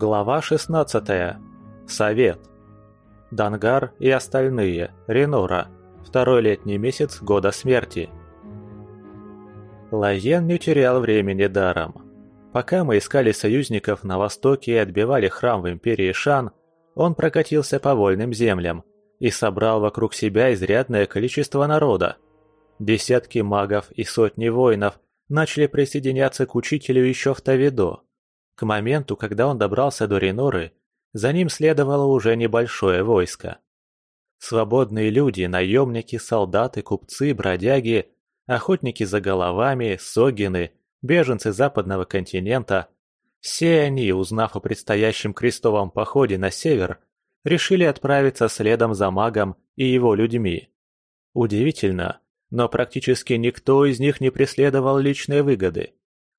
Глава 16. Совет. Дангар и остальные. Ренора. Второй летний месяц года смерти. Лаен не терял времени даром. Пока мы искали союзников на востоке и отбивали храм в Империи Шан, он прокатился по вольным землям и собрал вокруг себя изрядное количество народа. Десятки магов и сотни воинов начали присоединяться к учителю еще в Тавидо. К моменту, когда он добрался до Реноры, за ним следовало уже небольшое войско. Свободные люди, наемники, солдаты, купцы, бродяги, охотники за головами, согины, беженцы западного континента – все они, узнав о предстоящем крестовом походе на север, решили отправиться следом за магом и его людьми. Удивительно, но практически никто из них не преследовал личной выгоды.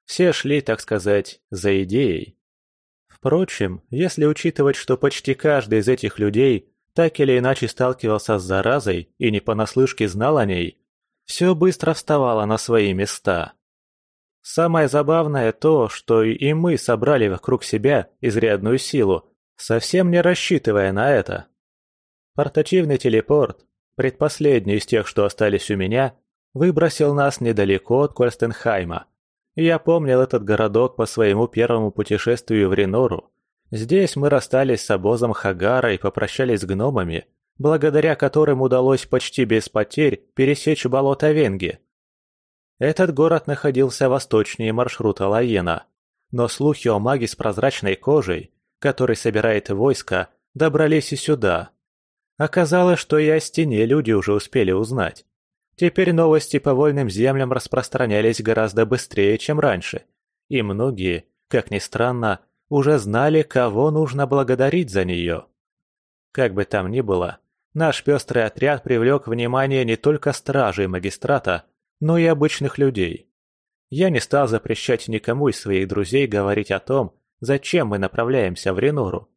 Все шли, так сказать, за идеей. Впрочем, если учитывать, что почти каждый из этих людей так или иначе сталкивался с заразой и не понаслышке знал о ней, все быстро вставало на свои места. Самое забавное то, что и мы собрали вокруг себя изрядную силу, совсем не рассчитывая на это. Портативный телепорт, предпоследний из тех, что остались у меня, выбросил нас недалеко от Кольстенхайма, я помнил этот городок по своему первому путешествию в Ренору. Здесь мы расстались с обозом Хагара и попрощались с гномами, благодаря которым удалось почти без потерь пересечь болото Венги. Этот город находился восточнее маршрута Лаена, но слухи о маге с прозрачной кожей, который собирает войско, добрались и сюда. Оказалось, что и о стене люди уже успели узнать. Теперь новости по вольным землям распространялись гораздо быстрее, чем раньше, и многие, как ни странно, уже знали, кого нужно благодарить за нее. Как бы там ни было, наш пестрый отряд привлек внимание не только стражей магистрата, но и обычных людей. Я не стал запрещать никому из своих друзей говорить о том, зачем мы направляемся в Ренору.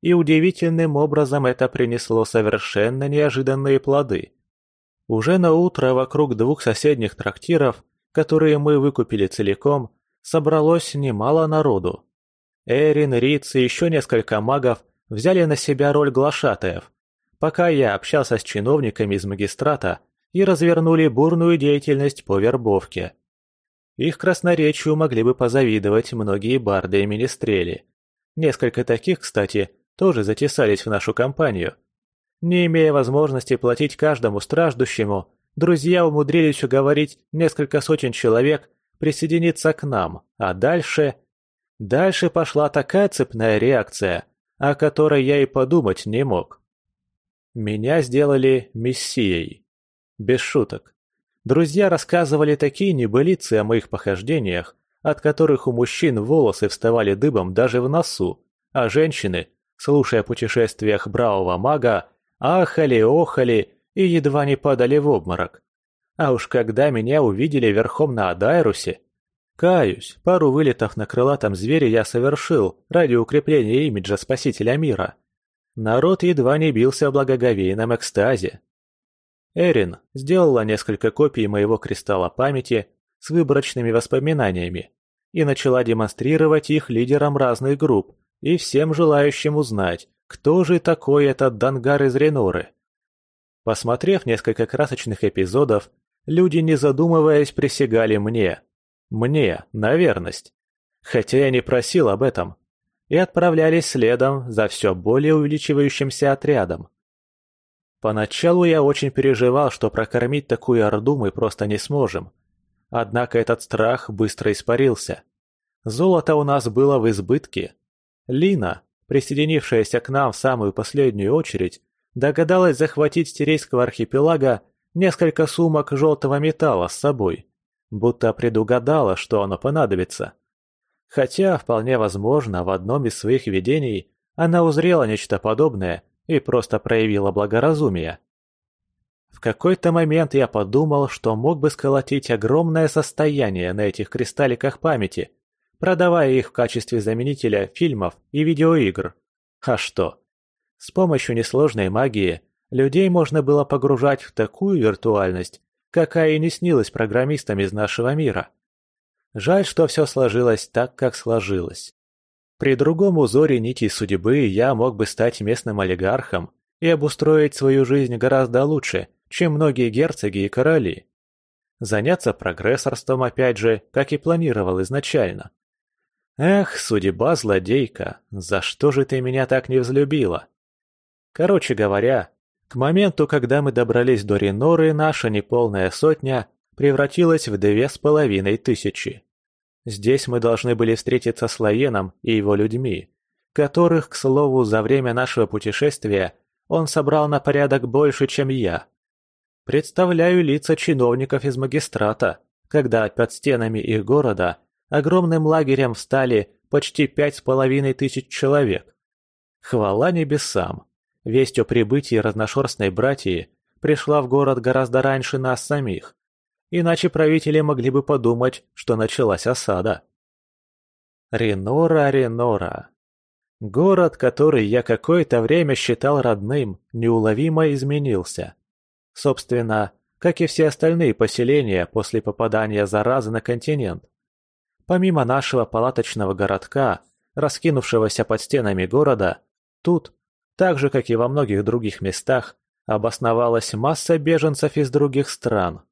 И удивительным образом это принесло совершенно неожиданные плоды. Уже на утро вокруг двух соседних трактиров, которые мы выкупили целиком, собралось немало народу. Эрин, Риц и еще несколько магов взяли на себя роль глашатаев, пока я общался с чиновниками из магистрата и развернули бурную деятельность по вербовке. Их красноречию могли бы позавидовать многие барды и министрели. Несколько таких, кстати, тоже затесались в нашу компанию – не имея возможности платить каждому страждущему, друзья умудрились уговорить несколько сотен человек присоединиться к нам, а дальше... Дальше пошла такая цепная реакция, о которой я и подумать не мог. Меня сделали мессией. Без шуток. Друзья рассказывали такие небылицы о моих похождениях, от которых у мужчин волосы вставали дыбом даже в носу, а женщины, слушая о путешествиях бравого мага, ахали-охали и едва не падали в обморок. А уж когда меня увидели верхом на Адайрусе... Каюсь, пару вылетов на крылатом звере я совершил ради укрепления имиджа спасителя мира. Народ едва не бился в благоговейном экстазе. Эрин сделала несколько копий моего кристалла памяти с выборочными воспоминаниями и начала демонстрировать их лидерам разных групп и всем желающим узнать, кто же такой этот Дангар из Реноры? Посмотрев несколько красочных эпизодов, люди, не задумываясь, присягали мне. Мне, на верность. Хотя я не просил об этом. И отправлялись следом за все более увеличивающимся отрядом. Поначалу я очень переживал, что прокормить такую орду мы просто не сможем. Однако этот страх быстро испарился. Золото у нас было в избытке. Лина, присоединившаяся к нам в самую последнюю очередь, догадалась захватить с Терейского архипелага несколько сумок желтого металла с собой, будто предугадала, что оно понадобится. Хотя, вполне возможно, в одном из своих видений она узрела нечто подобное и просто проявила благоразумие. В какой-то момент я подумал, что мог бы сколотить огромное состояние на этих кристалликах памяти, продавая их в качестве заменителя фильмов и видеоигр. А что? С помощью несложной магии людей можно было погружать в такую виртуальность, какая и не снилась программистам из нашего мира. Жаль, что все сложилось так, как сложилось. При другом узоре нитей судьбы я мог бы стать местным олигархом и обустроить свою жизнь гораздо лучше, чем многие герцоги и короли. Заняться прогрессорством опять же, как и планировал изначально. Эх, судьба злодейка, за что же ты меня так не взлюбила? Короче говоря, к моменту, когда мы добрались до Реноры, наша неполная сотня превратилась в две с половиной тысячи. Здесь мы должны были встретиться с Лаеном и его людьми, которых, к слову, за время нашего путешествия он собрал на порядок больше, чем я. Представляю лица чиновников из магистрата, когда под стенами их города огромным лагерем встали почти пять с половиной тысяч человек. Хвала небесам! Весть о прибытии разношерстной братьи пришла в город гораздо раньше нас самих. Иначе правители могли бы подумать, что началась осада. Ренора, Ренора. Город, который я какое-то время считал родным, неуловимо изменился. Собственно, как и все остальные поселения после попадания заразы на континент. Помимо нашего палаточного городка, раскинувшегося под стенами города, тут, так же как и во многих других местах, обосновалась масса беженцев из других стран.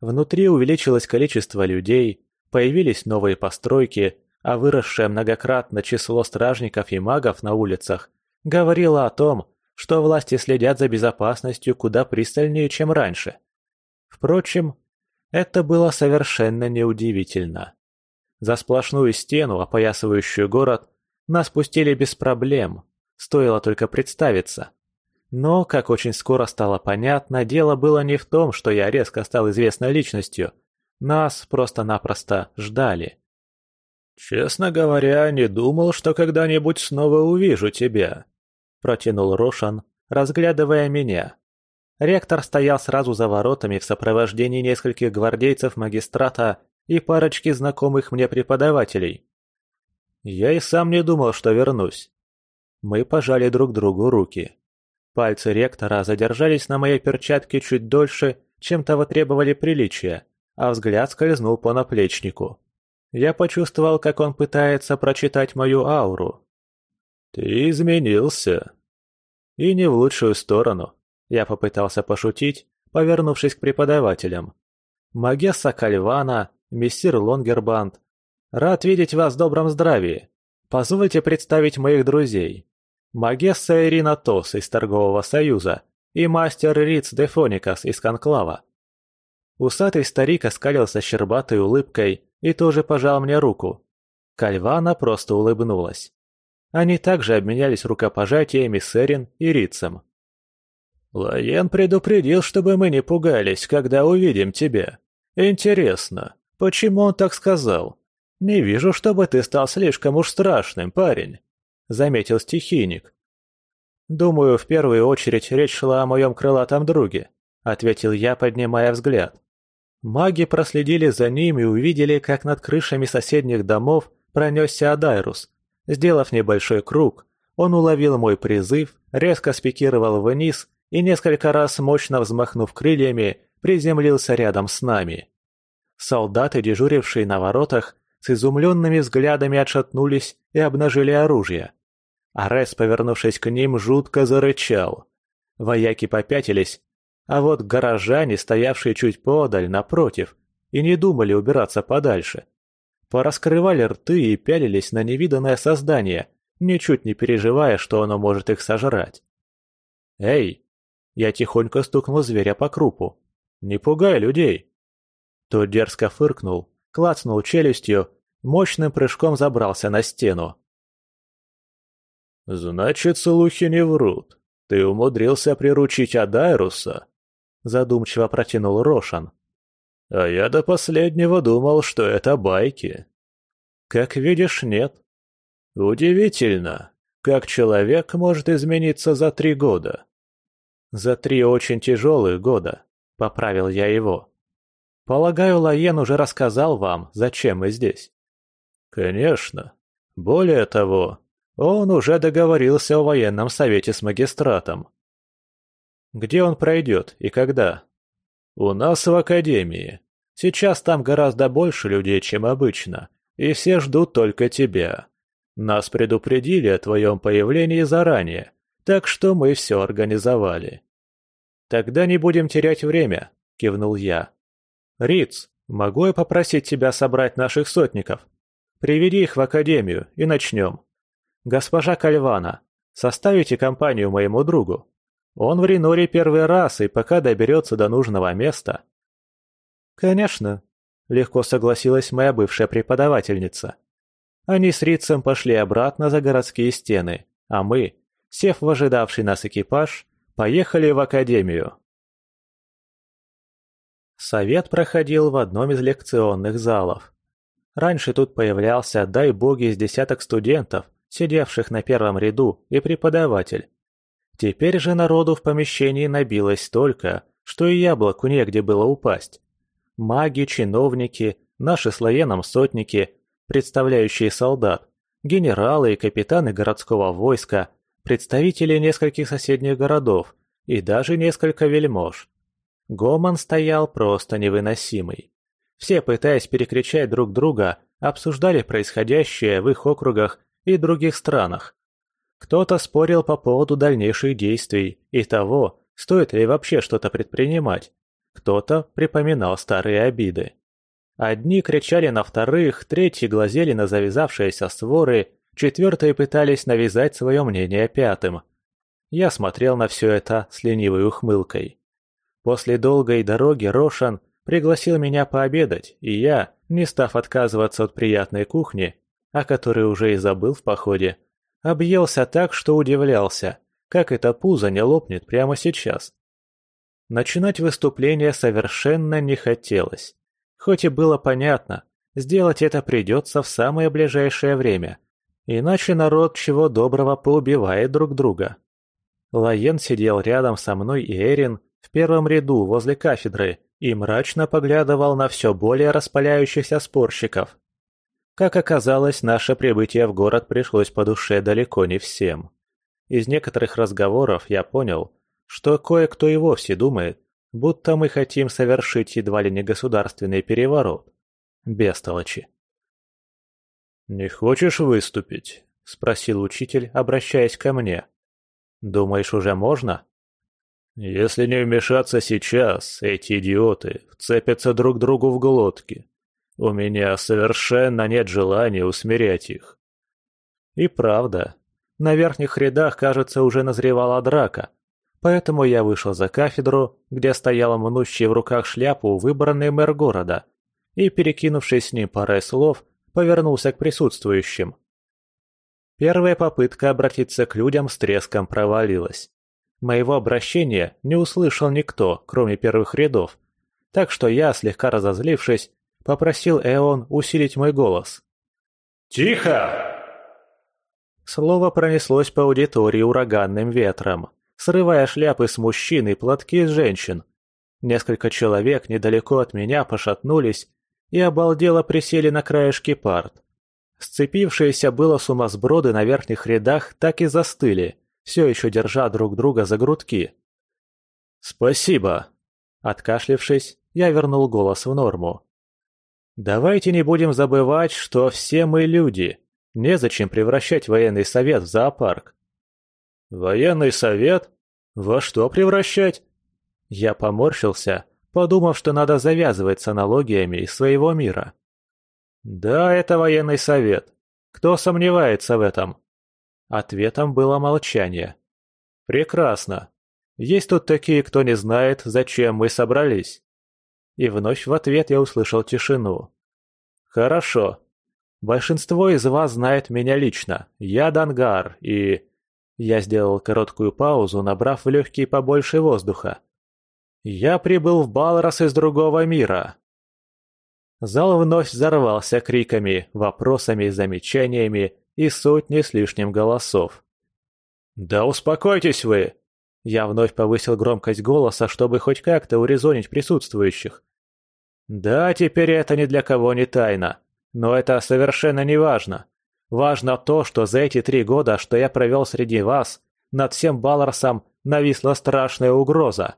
Внутри увеличилось количество людей, появились новые постройки, а выросшее многократно число стражников и магов на улицах говорило о том, что власти следят за безопасностью куда пристальнее, чем раньше. Впрочем, это было совершенно неудивительно. За сплошную стену, опоясывающую город, нас пустили без проблем, стоило только представиться. Но, как очень скоро стало понятно, дело было не в том, что я резко стал известной личностью. Нас просто-напросто ждали. «Честно говоря, не думал, что когда-нибудь снова увижу тебя», – протянул Рошан, разглядывая меня. Ректор стоял сразу за воротами в сопровождении нескольких гвардейцев магистрата и парочки знакомых мне преподавателей. Я и сам не думал, что вернусь. Мы пожали друг другу руки. Пальцы ректора задержались на моей перчатке чуть дольше, чем того требовали приличия, а взгляд скользнул по наплечнику. Я почувствовал, как он пытается прочитать мою ауру. «Ты изменился». И не в лучшую сторону. Я попытался пошутить, повернувшись к преподавателям. Магесса Кальвана, мессир Лонгербанд. Рад видеть вас в добром здравии. Позвольте представить моих друзей. Магесса Ирина Тос из Торгового Союза и мастер Риц Дефоникас из Конклава. Усатый старик оскалился щербатой улыбкой и тоже пожал мне руку. Кальвана просто улыбнулась. Они также обменялись рукопожатиями с Эрин и Рицем. «Лаен предупредил, чтобы мы не пугались, когда увидим тебя. Интересно, почему он так сказал? Не вижу, чтобы ты стал слишком уж страшным, парень», — заметил стихийник. «Думаю, в первую очередь речь шла о моем крылатом друге», — ответил я, поднимая взгляд. Маги проследили за ним и увидели, как над крышами соседних домов пронесся Адайрус. Сделав небольшой круг, он уловил мой призыв, резко спикировал вниз и несколько раз, мощно взмахнув крыльями, приземлился рядом с нами. Солдаты, дежурившие на воротах, с изумленными взглядами отшатнулись и обнажили оружие. Арес, повернувшись к ним, жутко зарычал. Вояки попятились, а вот горожане, стоявшие чуть подаль, напротив, и не думали убираться подальше. Пораскрывали рты и пялились на невиданное создание, ничуть не переживая, что оно может их сожрать. «Эй!» Я тихонько стукнул зверя по крупу. «Не пугай людей!» Тот дерзко фыркнул, клацнул челюстью, мощным прыжком забрался на стену. «Значит, слухи не врут. Ты умудрился приручить Адайруса?» задумчиво протянул Рошан. А я до последнего думал, что это байки. Как видишь, нет. Удивительно, как человек может измениться за три года. За три очень тяжелых года, поправил я его. Полагаю, Лаен уже рассказал вам, зачем мы здесь. Конечно. Более того, он уже договорился о военном совете с магистратом. Где он пройдет и когда? У нас в академии. Сейчас там гораздо больше людей, чем обычно, и все ждут только тебя. Нас предупредили о твоем появлении заранее, так что мы все организовали». «Тогда не будем терять время», — кивнул я. «Риц, могу я попросить тебя собрать наших сотников? Приведи их в академию и начнем. Госпожа Кальвана, составите компанию моему другу. Он в Реноре первый раз и пока доберется до нужного места». «Конечно», — легко согласилась моя бывшая преподавательница. Они с Рицем пошли обратно за городские стены, а мы, сев в ожидавший нас экипаж, поехали в академию. Совет проходил в одном из лекционных залов. Раньше тут появлялся, дай боги, из десяток студентов, сидевших на первом ряду, и преподаватель. Теперь же народу в помещении набилось столько, что и яблоку негде было упасть. Маги, чиновники, наши с сотники, представляющие солдат, генералы и капитаны городского войска, представители нескольких соседних городов и даже несколько вельмож. Гомон стоял просто невыносимый. Все, пытаясь перекричать друг друга, обсуждали происходящее в их округах и других странах. Кто-то спорил по поводу дальнейших действий и того, стоит ли вообще что-то предпринимать. Кто-то припоминал старые обиды. Одни кричали на вторых, третьи глазели на завязавшиеся створы, четвертые пытались навязать свое мнение пятым. Я смотрел на все это с ленивой ухмылкой. После долгой дороги Рошан пригласил меня пообедать, и я, не став отказываться от приятной кухни, о которой уже и забыл в походе, объелся так, что удивлялся, как это пузо не лопнет прямо сейчас. Начинать выступление совершенно не хотелось. Хоть и было понятно, сделать это придется в самое ближайшее время, иначе народ чего доброго поубивает друг друга. Лаен сидел рядом со мной и Эрин в первом ряду возле кафедры и мрачно поглядывал на все более распаляющихся спорщиков. Как оказалось, наше прибытие в город пришлось по душе далеко не всем. Из некоторых разговоров я понял, что кое-кто и вовсе думает, будто мы хотим совершить едва ли не государственный переворот. Бестолочи. «Не хочешь выступить?» – спросил учитель, обращаясь ко мне. «Думаешь, уже можно?» «Если не вмешаться сейчас, эти идиоты вцепятся друг другу в глотки. У меня совершенно нет желания усмирять их». И правда, на верхних рядах, кажется, уже назревала драка, Поэтому я вышел за кафедру, где стоял мнущий в руках шляпу выбранный мэр города, и, перекинувшись с ним парой слов, повернулся к присутствующим. Первая попытка обратиться к людям с треском провалилась. Моего обращения не услышал никто, кроме первых рядов, так что я, слегка разозлившись, попросил Эон усилить мой голос. «Тихо!» Слово пронеслось по аудитории ураганным ветром срывая шляпы с мужчин и платки с женщин. Несколько человек недалеко от меня пошатнулись и обалдело присели на краешки парт. Сцепившиеся было сумасброды на верхних рядах так и застыли, все еще держа друг друга за грудки. «Спасибо!» Откашлившись, я вернул голос в норму. «Давайте не будем забывать, что все мы люди. Незачем превращать военный совет в зоопарк. «Военный совет? Во что превращать?» Я поморщился, подумав, что надо завязывать с аналогиями из своего мира. «Да, это военный совет. Кто сомневается в этом?» Ответом было молчание. «Прекрасно. Есть тут такие, кто не знает, зачем мы собрались?» И вновь в ответ я услышал тишину. «Хорошо. Большинство из вас знает меня лично. Я Дангар, и...» Я сделал короткую паузу, набрав в легкие побольше воздуха. «Я прибыл в Балрос из другого мира!» Зал вновь взорвался криками, вопросами, замечаниями и сотней с лишним голосов. «Да успокойтесь вы!» Я вновь повысил громкость голоса, чтобы хоть как-то урезонить присутствующих. «Да, теперь это ни для кого не тайна, но это совершенно не важно. Важно то, что за эти три года, что я провел среди вас, над всем Баларсом нависла страшная угроза.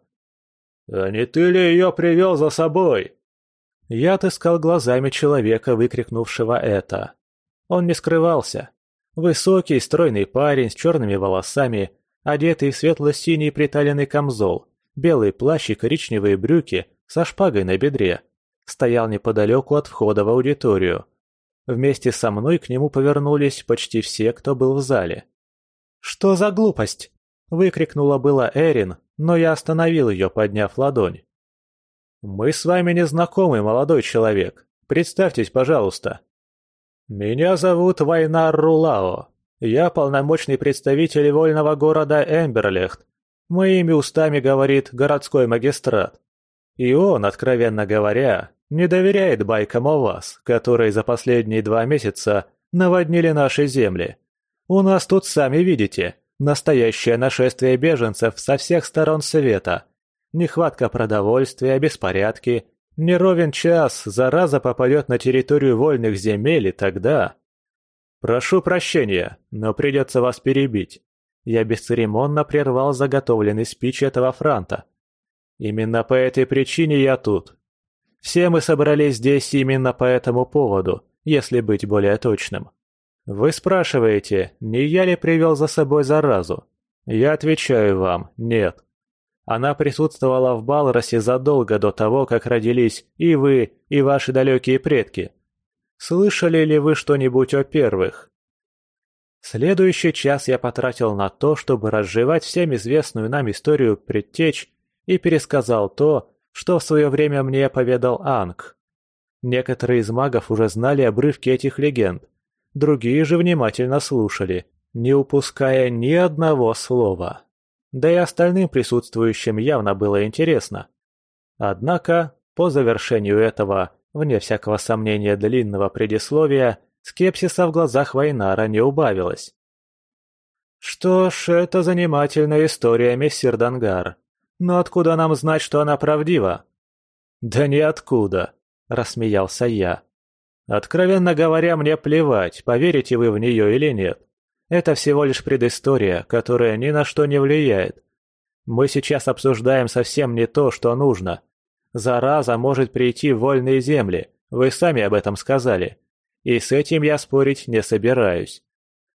«А не ты ли ее привел за собой?» Я отыскал глазами человека, выкрикнувшего это. Он не скрывался. Высокий, стройный парень с черными волосами, одетый в светло-синий приталенный камзол, белый плащ и коричневые брюки со шпагой на бедре, стоял неподалеку от входа в аудиторию. Вместе со мной к нему повернулись почти все, кто был в зале. «Что за глупость?» – выкрикнула была Эрин, но я остановил ее, подняв ладонь. «Мы с вами не знакомы, молодой человек. Представьтесь, пожалуйста». «Меня зовут Вайнар Рулао. Я полномочный представитель вольного города Эмберлехт. Моими устами говорит городской магистрат. И он, откровенно говоря, не доверяет байкам о вас, которые за последние два месяца наводнили наши земли. У нас тут, сами видите, настоящее нашествие беженцев со всех сторон света. Нехватка продовольствия, беспорядки. Не ровен час зараза попадет на территорию вольных земель, и тогда... Прошу прощения, но придется вас перебить. Я бесцеремонно прервал заготовленный спич этого франта. Именно по этой причине я тут. Все мы собрались здесь именно по этому поводу, если быть более точным. Вы спрашиваете, не я ли привел за собой заразу? Я отвечаю вам, нет. Она присутствовала в Балросе задолго до того, как родились и вы, и ваши далекие предки. Слышали ли вы что-нибудь о первых? Следующий час я потратил на то, чтобы разжевать всем известную нам историю предтеч и пересказал то, что в свое время мне поведал Анг. Некоторые из магов уже знали обрывки этих легенд, другие же внимательно слушали, не упуская ни одного слова. Да и остальным присутствующим явно было интересно. Однако, по завершению этого, вне всякого сомнения длинного предисловия, скепсиса в глазах Вайнара не убавилось. «Что ж, это занимательная история, мессир Дангар. Но откуда нам знать, что она правдива?» «Да ниоткуда», — рассмеялся я. «Откровенно говоря, мне плевать, поверите вы в нее или нет. Это всего лишь предыстория, которая ни на что не влияет. Мы сейчас обсуждаем совсем не то, что нужно. Зараза может прийти в вольные земли, вы сами об этом сказали. И с этим я спорить не собираюсь.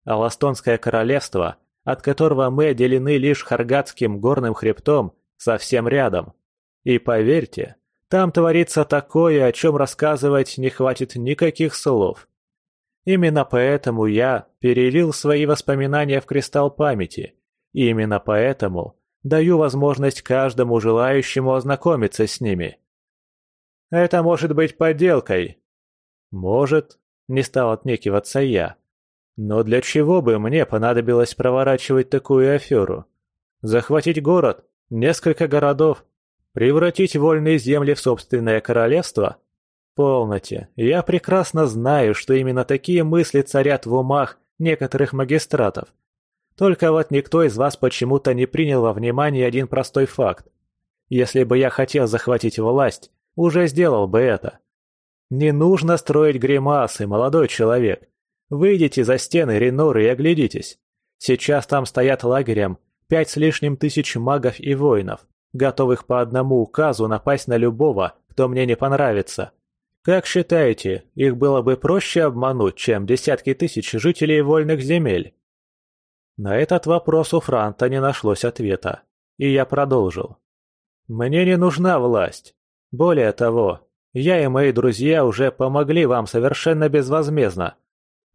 Аластонское королевство, от которого мы отделены лишь Харгатским горным хребтом, совсем рядом. И поверьте, там творится такое, о чем рассказывать не хватит никаких слов. Именно поэтому я перелил свои воспоминания в кристалл памяти. И именно поэтому даю возможность каждому желающему ознакомиться с ними. Это может быть подделкой. Может, не стал отнекиваться я. Но для чего бы мне понадобилось проворачивать такую аферу? Захватить город? Несколько городов? Превратить вольные земли в собственное королевство? Полноте. Я прекрасно знаю, что именно такие мысли царят в умах некоторых магистратов. Только вот никто из вас почему-то не принял во внимание один простой факт. Если бы я хотел захватить власть, уже сделал бы это. Не нужно строить гримасы, молодой человек. Выйдите за стены Реноры и оглядитесь. Сейчас там стоят лагерем пять с лишним тысяч магов и воинов, готовых по одному указу напасть на любого, кто мне не понравится. Как считаете, их было бы проще обмануть, чем десятки тысяч жителей вольных земель? На этот вопрос у Франта не нашлось ответа, и я продолжил. Мне не нужна власть. Более того, я и мои друзья уже помогли вам совершенно безвозмездно.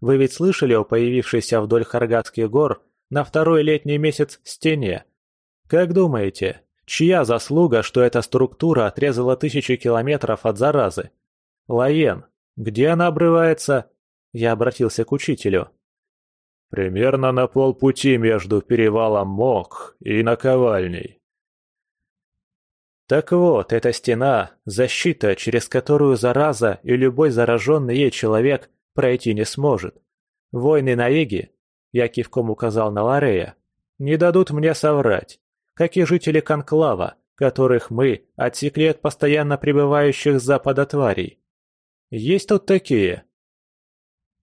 Вы ведь слышали о появившейся вдоль Харгатских гор на второй летний месяц стене? Как думаете, чья заслуга, что эта структура отрезала тысячи километров от заразы? Лаен, где она обрывается? Я обратился к учителю. Примерно на полпути между перевалом Мок и наковальней. Так вот, эта стена – защита, через которую зараза и любой зараженный ей человек пройти не сможет. Войны Наиги, я кивком указал на Ларея, не дадут мне соврать, как и жители Конклава, которых мы отсекли от постоянно пребывающих с запада тварей. Есть тут такие?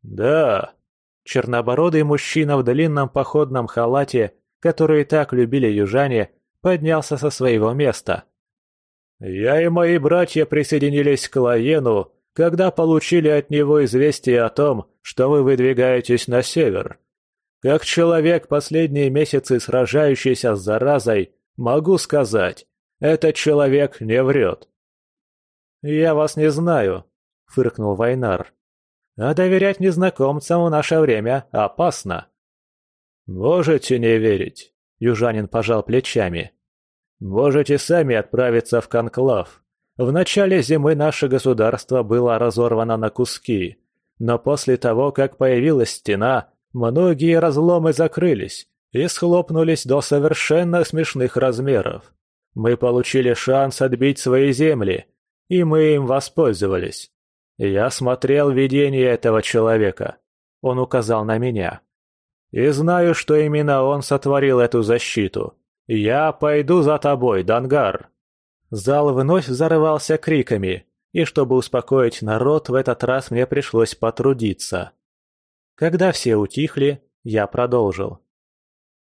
Да. Чернобородый мужчина в длинном походном халате, который так любили южане, поднялся со своего места – я и мои братья присоединились к Лаену, когда получили от него известие о том, что вы выдвигаетесь на север, Как человек, последние месяцы сражающийся с заразой, могу сказать, этот человек не врет. «Я вас не знаю», — фыркнул Вайнар. «А доверять незнакомцам в наше время опасно». «Можете не верить», — южанин пожал плечами. «Можете сами отправиться в Конклав. В начале зимы наше государство было разорвано на куски, но после того, как появилась стена, многие разломы закрылись и схлопнулись до совершенно смешных размеров. Мы получили шанс отбить свои земли, и мы им воспользовались. Я смотрел видение этого человека. Он указал на меня. И знаю, что именно он сотворил эту защиту. Я пойду за тобой, Дангар. Зал вновь взорвался криками, и чтобы успокоить народ, в этот раз мне пришлось потрудиться. Когда все утихли, я продолжил.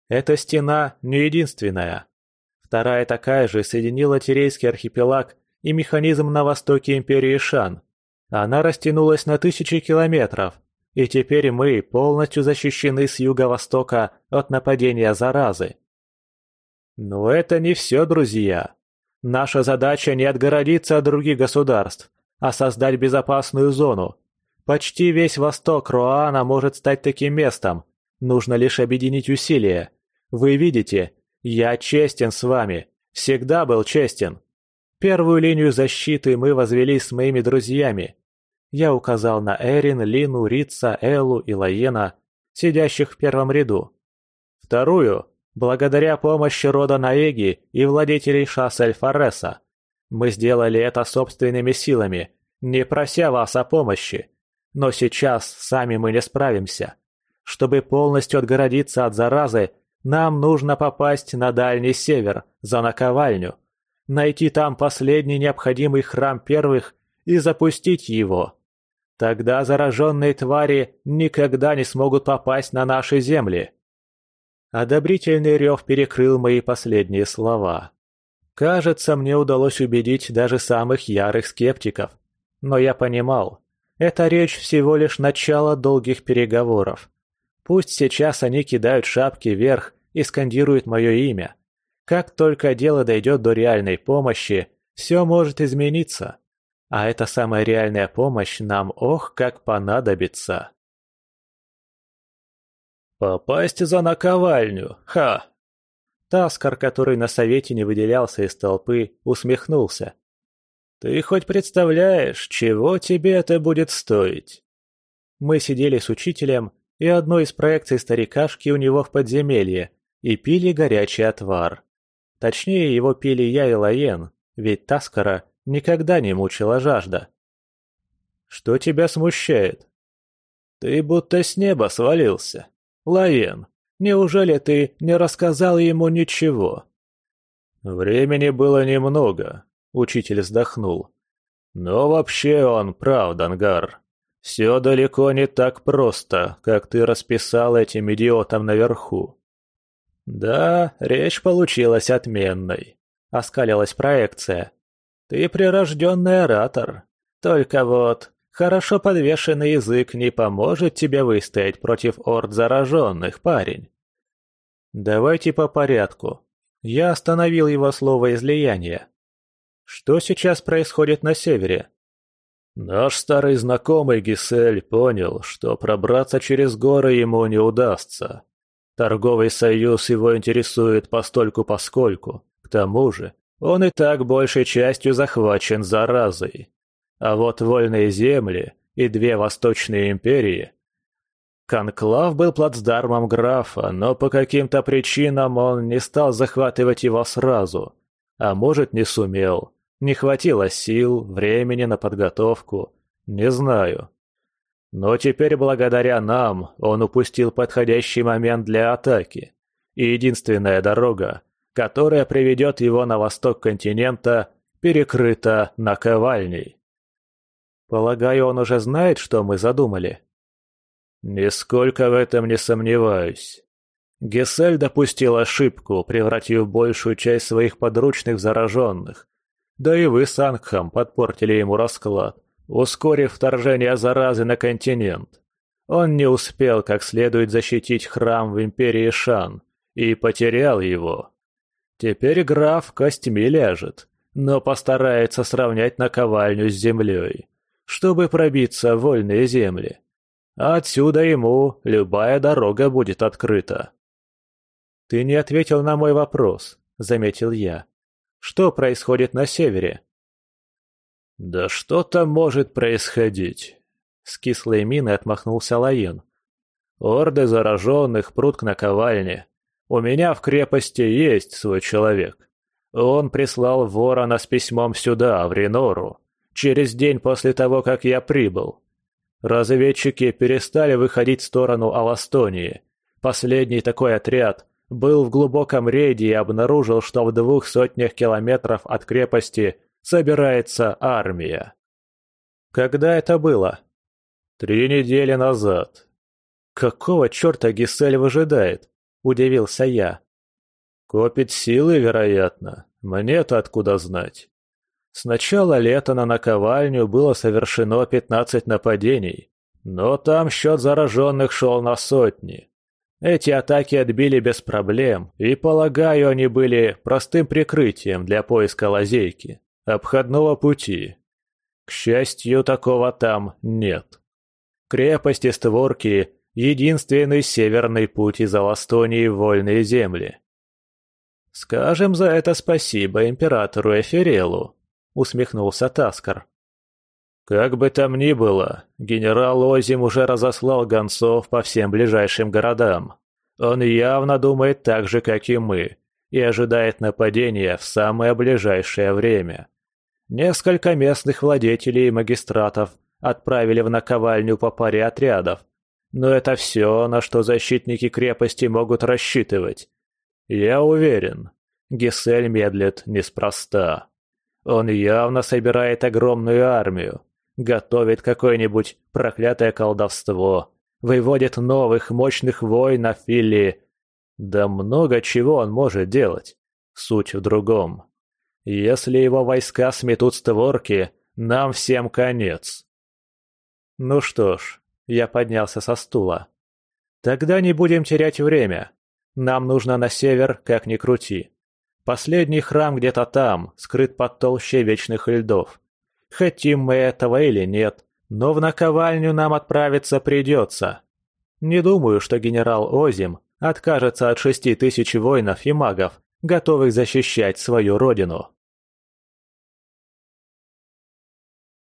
Эта стена не единственная. Вторая такая же соединила Тирейский архипелаг и механизм на востоке империи Шан. Она растянулась на тысячи километров, и теперь мы полностью защищены с юго-востока от нападения заразы. Но это не все, друзья. Наша задача не отгородиться от других государств, а создать безопасную зону. Почти весь восток Руана может стать таким местом. Нужно лишь объединить усилия. Вы видите, я честен с вами. Всегда был честен. Первую линию защиты мы возвели с моими друзьями. Я указал на Эрин, Лину, Рица, Эллу и Лаена, сидящих в первом ряду. Вторую Благодаря помощи рода Наеги и владетелей Шассель Форреса. Мы сделали это собственными силами, не прося вас о помощи. Но сейчас сами мы не справимся. Чтобы полностью отгородиться от заразы, нам нужно попасть на Дальний Север, за наковальню, найти там последний необходимый храм первых и запустить его. Тогда зараженные твари никогда не смогут попасть на наши земли. Одобрительный рев перекрыл мои последние слова. Кажется, мне удалось убедить даже самых ярых скептиков. Но я понимал, эта речь всего лишь начало долгих переговоров. Пусть сейчас они кидают шапки вверх и скандируют мое имя. Как только дело дойдет до реальной помощи, все может измениться. А эта самая реальная помощь нам ох как понадобится. «Попасть за наковальню! Ха!» Таскар, который на совете не выделялся из толпы, усмехнулся. «Ты хоть представляешь, чего тебе это будет стоить?» Мы сидели с учителем и одной из проекций старикашки у него в подземелье и пили горячий отвар. Точнее, его пили я и Лаен, ведь Таскара никогда не мучила жажда. «Что тебя смущает?» «Ты будто с неба свалился», Лаен, неужели ты не рассказал ему ничего?» «Времени было немного», — учитель вздохнул. «Но вообще он прав, Дангар. Все далеко не так просто, как ты расписал этим идиотам наверху». «Да, речь получилась отменной», — оскалилась проекция. «Ты прирожденный оратор. Только вот Хорошо подвешенный язык не поможет тебе выстоять против орд зараженных, парень. Давайте по порядку. Я остановил его слово излияния. Что сейчас происходит на севере? Наш старый знакомый Гисель понял, что пробраться через горы ему не удастся. Торговый союз его интересует постольку-поскольку. К тому же, он и так большей частью захвачен заразой. А вот вольные земли и две восточные империи... Конклав был плацдармом графа, но по каким-то причинам он не стал захватывать его сразу. А может, не сумел. Не хватило сил, времени на подготовку. Не знаю. Но теперь благодаря нам он упустил подходящий момент для атаки. И единственная дорога, которая приведет его на восток континента, перекрыта наковальней. Полагаю, он уже знает, что мы задумали?» «Нисколько в этом не сомневаюсь. Гесель допустил ошибку, превратив большую часть своих подручных в зараженных. Да и вы с Ангхам подпортили ему расклад, ускорив вторжение заразы на континент. Он не успел как следует защитить храм в Империи Шан и потерял его. Теперь граф костьми ляжет, но постарается сравнять наковальню с землей, чтобы пробиться в вольные земли. отсюда ему любая дорога будет открыта. «Ты не ответил на мой вопрос», — заметил я. «Что происходит на севере?» «Да что там может происходить?» С кислой миной отмахнулся Лаин. «Орды зараженных прут к наковальне. У меня в крепости есть свой человек. Он прислал ворона с письмом сюда, в Ренору, через день после того, как я прибыл. Разведчики перестали выходить в сторону Аластонии. Последний такой отряд был в глубоком рейде и обнаружил, что в двух сотнях километров от крепости собирается армия. Когда это было? Три недели назад. Какого черта Гисель выжидает? Удивился я. Копит силы, вероятно. Мне-то откуда знать. С начала лета на наковальню было совершено 15 нападений, но там счет зараженных шел на сотни. Эти атаки отбили без проблем, и, полагаю, они были простым прикрытием для поиска лазейки, обходного пути. К счастью, такого там нет. Крепости створки – единственный северный путь из Аластонии в вольные земли. «Скажем за это спасибо императору Эфирелу», — усмехнулся Таскар. «Как бы там ни было, генерал Озим уже разослал гонцов по всем ближайшим городам. Он явно думает так же, как и мы, и ожидает нападения в самое ближайшее время. Несколько местных владетелей и магистратов отправили в наковальню по паре отрядов, но это все, на что защитники крепости могут рассчитывать. Я уверен, Гисель медлит неспроста. Он явно собирает огромную армию, готовит какое-нибудь проклятое колдовство, выводит новых мощных воинов или... Да много чего он может делать. Суть в другом. Если его войска сметут створки, нам всем конец. Ну что ж, я поднялся со стула. Тогда не будем терять время. Нам нужно на север, как ни крути. Последний храм где-то там, скрыт под толщей вечных льдов. Хотим мы этого или нет, но в наковальню нам отправиться придется. Не думаю, что генерал Озим откажется от шести тысяч воинов и магов, готовых защищать свою родину.